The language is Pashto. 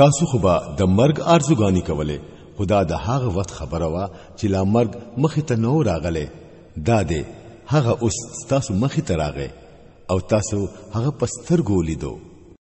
تاسو خو به د مرګ ارزوګانی کولې خدا د هغه وخت خبره وا چې لا مرګ مخې ته نو راغله دا دې هغه اوس تاسو مخې ته راغې او تاسو هغه پستر ګولې دوه